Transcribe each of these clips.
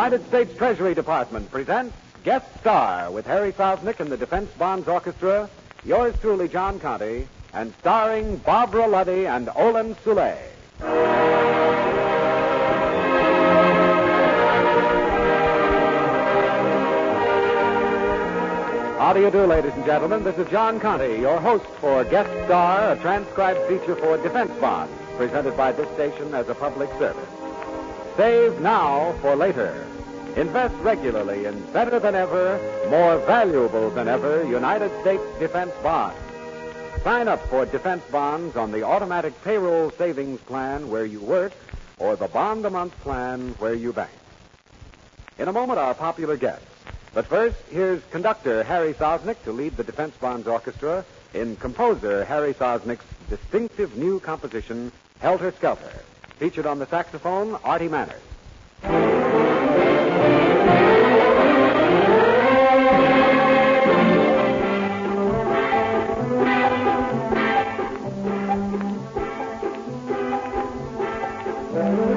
United States Treasury Department presents Guest Star with Harry Sosnick and the Defense Bonds Orchestra, yours truly, John Conte, and starring Barbara Luddy and Olin Soule. How do you do, ladies and gentlemen? This is John Conte, your host for Guest Star, a transcribed feature for Defense Bonds, presented by this station as a public service. Save now for later. Invest regularly in better than ever, more valuable than ever United States defense bonds. Sign up for defense bonds on the automatic payroll savings plan where you work or the bond a month plan where you bank. In a moment, our popular guests. But first, here's conductor Harry Sosnick to lead the Defense Bonds Orchestra in composer Harry Sosnick's distinctive new composition, Helter Skelter, featured on the saxophone, Artie Manners. Thank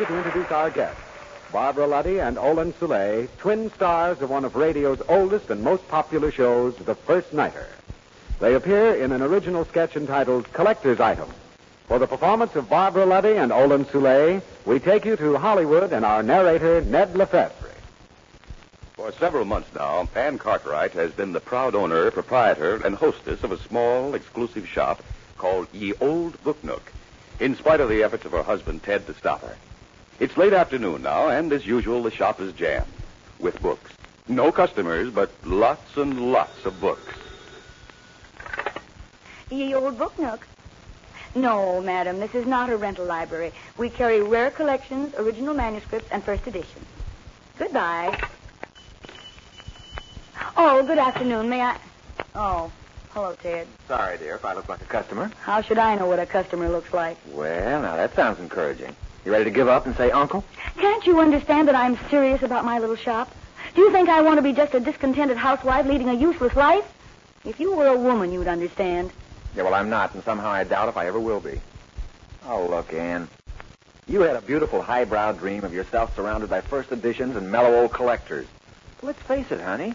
pleasure to introduce our guests. Barbara Luddy and Olin Soule, twin stars of one of radio's oldest and most popular shows, The First Nighter. They appear in an original sketch entitled Collector's Item. For the performance of Barbara Luddy and Olin Soule, we take you to Hollywood and our narrator, Ned LeFevre. For several months now, Ann Cartwright has been the proud owner, proprietor, and hostess of a small, exclusive shop called Ye Old Book Nook, in spite of the efforts of her husband, Ted, to stop her. It's late afternoon now, and as usual, the shop is jammed with books. No customers, but lots and lots of books. Ye Old Book Nook. No, madam, this is not a rental library. We carry rare collections, original manuscripts, and first editions. Goodbye. Oh, good afternoon. May I? Oh, hello, Ted. Sorry, dear, if I look like a customer. How should I know what a customer looks like? Well, now that sounds encouraging. You ready to give up and say uncle? Can't you understand that I'm serious about my little shop? Do you think I want to be just a discontented housewife leading a useless life? If you were a woman, you'd understand. Yeah, well, I'm not, and somehow I doubt if I ever will be. Oh, look, Anne. You had a beautiful highbrow dream of yourself surrounded by first editions and mellow old collectors. Let's face it, honey.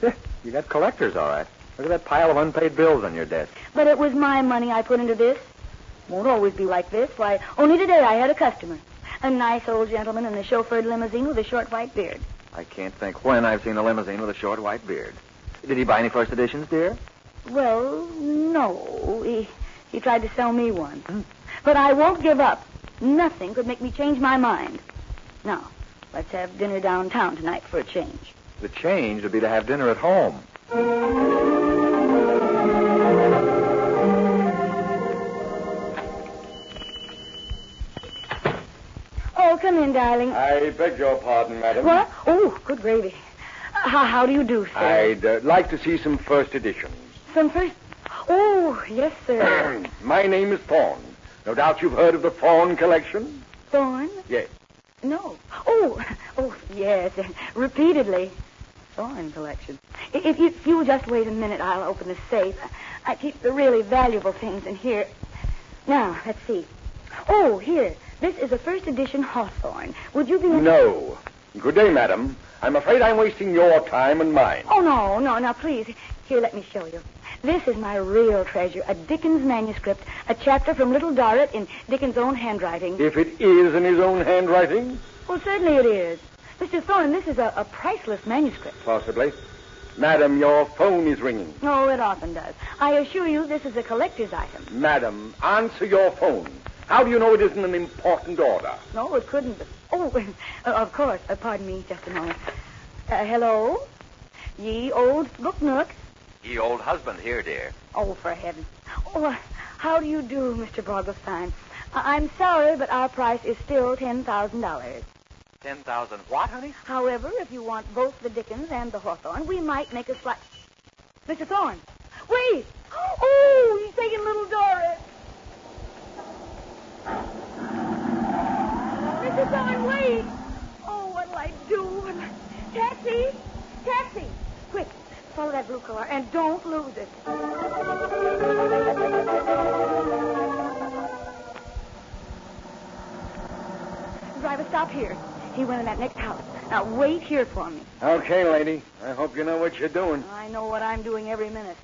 You got collectors, all right. Look at that pile of unpaid bills on your desk. But it was my money I put into this. Won't always be like this. Why, only today I had a customer. A nice old gentleman in a chauffeured limousine with a short white beard. I can't think when I've seen a limousine with a short white beard. Did he buy any first editions, dear? Well, no. He, he tried to sell me one. But I won't give up. Nothing could make me change my mind. Now, let's have dinner downtown tonight for a change. The change would be to have dinner at home. Come in, darling. I beg your pardon, madam. What? Oh, good gravy. Uh, How, how do you do, sir? I'd uh, like to see some first editions. Some first. Oh, yes, sir. My name is Thorne. No doubt you've heard of the Thorne collection? Thorn? Yes. No. Oh, oh, yes, repeatedly. Thorn collection. If you, if you just wait a minute, I'll open the safe. I keep the really valuable things in here. Now, let's see. Oh, here. This is a first edition Hawthorne. Would you be interested? No. Good day, madam. I'm afraid I'm wasting your time and mine. Oh, no, no. Now, please. Here, let me show you. This is my real treasure, a Dickens manuscript, a chapter from Little Dorrit in Dickens' own handwriting. If it is in his own handwriting, Well, certainly it is. Mr. Thorne, this is a, a priceless manuscript. possibly. Madam, your phone is ringing. Oh, it often does. I assure you this is a collector's item. Madam, answer your phone. How do you know it isn't an important order? No, it couldn't. Oh, of course. Uh, pardon me just a moment. Uh, hello? Ye old book nook. Ye old husband here, dear. Oh, for heaven. Oh, uh, how do you do, Mr. Borgelstein? I- I'm sorry, but our price is still $10,000. Ten thousand what, honey? However, if you want both the Dickens and the Hawthorne, we might make a slight... Mr. Thorne, wait! Oh, he's taking little Dorrit. Wait! Oh, what'll I do? Taxi! Taxi! Quick, follow that blue car and don't lose it. Driver, stop here. He went in that next house. Now, wait here for me. Okay, lady. I hope you know what you're doing. I know what I'm doing every minute.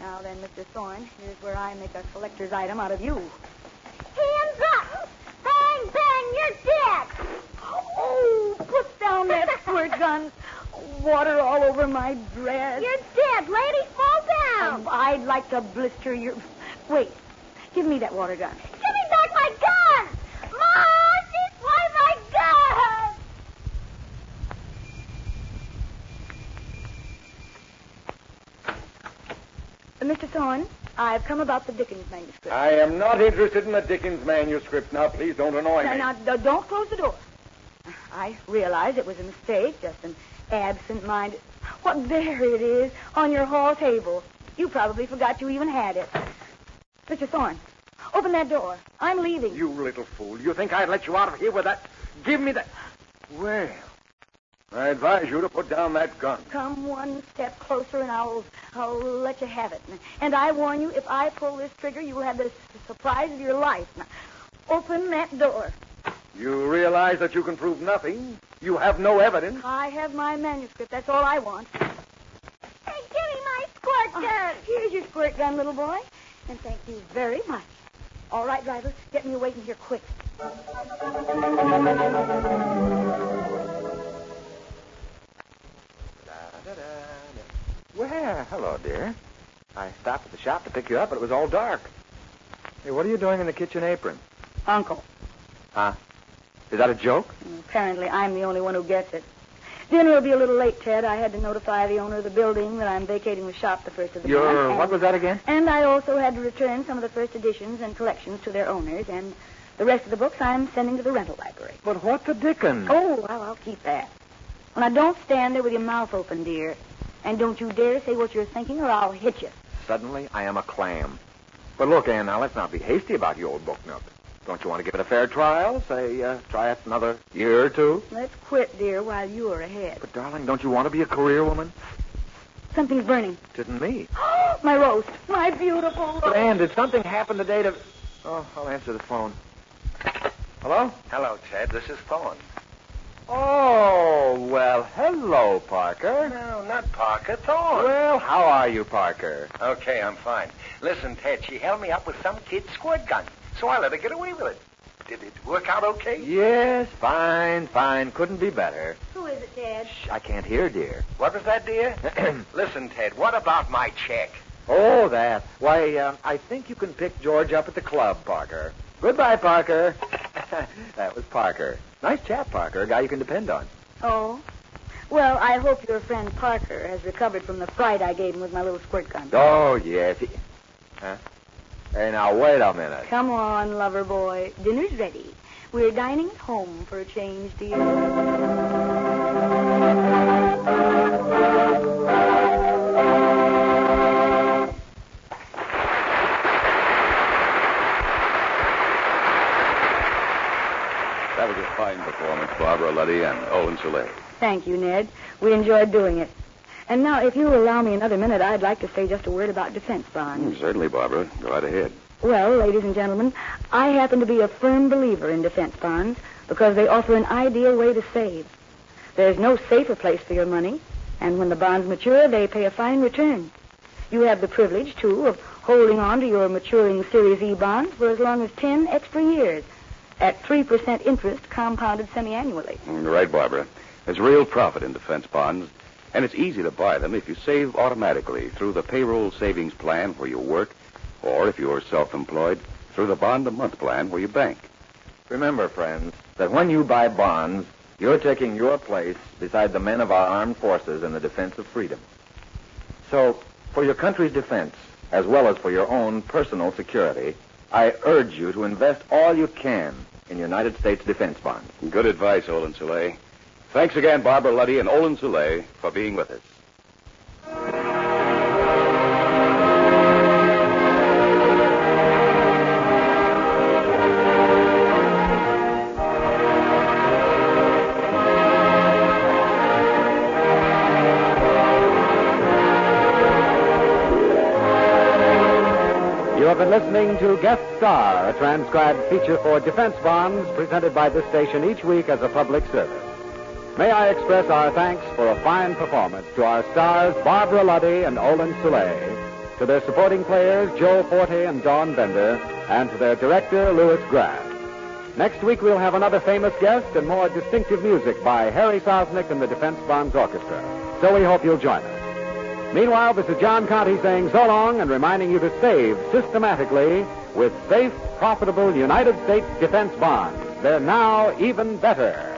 Now then, Mr. Thorne, here's where I make a collector's item out of you. Hands up! Bang, bang, you're dead! Oh, put down that squirt gun. Water all over my dress. You're dead, lady. Fall down! Um, I'd like to blister your. Wait. Give me that water gun. Give me back my gun! Mom, she's why my gun! Uh, Mr. Thorne, I've come about the Dickens manuscript. I am not interested in the Dickens manuscript. Now, please don't annoy now, me. now, d- don't close the door. I realize it was a mistake, just an absent-minded. What, there it is, on your hall table. You probably forgot you even had it. Mr. Thorne, open that door. I'm leaving. You little fool. You think I'd let you out of here with that? Give me that. Well, advise you to put down that gun. Come one step closer, and I'll I'll let you have it. And I warn you, if I pull this trigger, you will have the surprise of your life. Now, open that door. You realize that you can prove nothing. You have no evidence. I have my manuscript. That's all I want. Hey, give me my squirt Oh, gun! here's your squirt gun, little boy. And thank you very much. All right, driver. Get me away from here quick. Hello, dear. I stopped at the shop to pick you up, but it was all dark. Hey, what are you doing in the kitchen apron? Uncle. Huh? Is that a joke? Apparently, I'm the only one who gets it. Dinner will be a little late, Ted. I had to notify the owner of the building that I'm vacating the shop the first of the month. And- what was that again? And I also had to return some of the first editions and collections to their owners, and the rest of the books I'm sending to the rental library. But what the dickens? Oh, well, I'll keep that. Well, now, don't stand there with your mouth open, dear. And don't you dare say what you're thinking, or I'll hit you. Suddenly, I am a clam. But look, Ann, now let's not be hasty about your old book nook. Don't you want to give it a fair trial? Say, uh, try it another year or two? Let's quit, dear, while you are ahead. But, darling, don't you want to be a career woman? Something's burning. Didn't me. Oh, my roast. My beautiful roast. But, Ann, did something happen today to... Oh, I'll answer the phone. Hello? Hello, Ted. This is Thorne. Oh, well, hello, Parker. No, not Parker. Thorne. Well, how are you, Parker? Okay, I'm fine. Listen, Ted, she held me up with some kid's squirt gun, so I let her get away with it. Did it work out okay? Yes, fine, fine. Couldn't be better. Who is it, Ted? Shh, I can't hear, dear. What was that, dear? Listen, Ted, what about my check? Oh, that. Why, uh, I think you can pick George up at the club, Parker. Goodbye, Parker. that was Parker. Nice chap, Parker. A guy you can depend on. Oh? Well, I hope your friend Parker has recovered from the fright I gave him with my little squirt gun. Oh, yes. He... Huh? Hey, now, wait a minute. Come on, lover boy. Dinner's ready. We're dining at home for a change, dear. Luddy and Olin Soule. Thank you, Ned. We enjoyed doing it. And now, if you'll allow me another minute, I'd like to say just a word about defense bonds. Mm, certainly, Barbara. Go right ahead. Well, ladies and gentlemen, I happen to be a firm believer in defense bonds because they offer an ideal way to save. There's no safer place for your money, and when the bonds mature, they pay a fine return. You have the privilege, too, of holding on to your maturing Series E bonds for as long as 10 extra years at 3% interest compounded semi-annually. Mm, You're right, Barbara. There's real profit in defense bonds, and it's easy to buy them if you save automatically through the payroll savings plan where you work, or if you're self-employed, through the bond a month plan where you bank. Remember, friends, that when you buy bonds, you're taking your place beside the men of our armed forces in the defense of freedom. So, for your country's defense, as well as for your own personal security, I urge you to invest all you can in United States defense bonds. Good advice, Olin Soule. Thanks again, Barbara Luddy and Olin Soule, for being with us. Been listening to Guest Star, a transcribed feature for defense bonds presented by this station each week as a public service. May I express our thanks for a fine performance to our stars Barbara Luddy and Olin Soule, to their supporting players Joe Forte and Don Bender, and to their director Louis Graff. Next week we'll have another famous guest and more distinctive music by Harry Sosnick and the Defense Bonds Orchestra. So we hope you'll join us. Meanwhile, this is John Conte saying so long and reminding you to save systematically with safe, profitable United States defense bonds. They're now even better.